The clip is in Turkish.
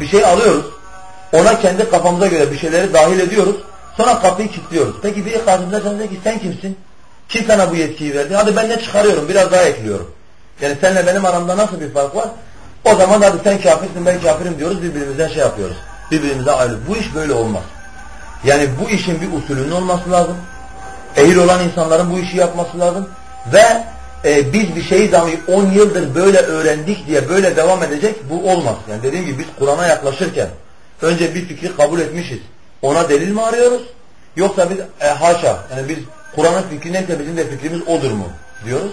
Bir şey alıyoruz. Ona kendi kafamıza göre bir şeyleri dahil ediyoruz. Sonra kapıyı kilitliyoruz. Peki bir karşımıza sen ki sen kimsin? Kim sana bu yetkiyi verdi? Hadi ben ne çıkarıyorum? Biraz daha ekliyorum. Yani seninle benim aramda nasıl bir fark var? O zaman hadi sen kafirsin ben kafirim diyoruz. Birbirimizden şey yapıyoruz. Birbirimize ayrı. Bu iş böyle olmaz. Yani bu işin bir usulünün olması lazım. Ehil olan insanların bu işi yapması lazım. Ve e, biz bir şeyi dahi 10 yıldır böyle öğrendik diye böyle devam edecek bu olmaz. Yani dediğim gibi biz Kur'an'a yaklaşırken önce bir fikri kabul etmişiz. Ona delil mi arıyoruz? Yoksa biz e, haşa yani biz Kur'an'ın fikri neyse bizim de fikrimiz odur mu diyoruz.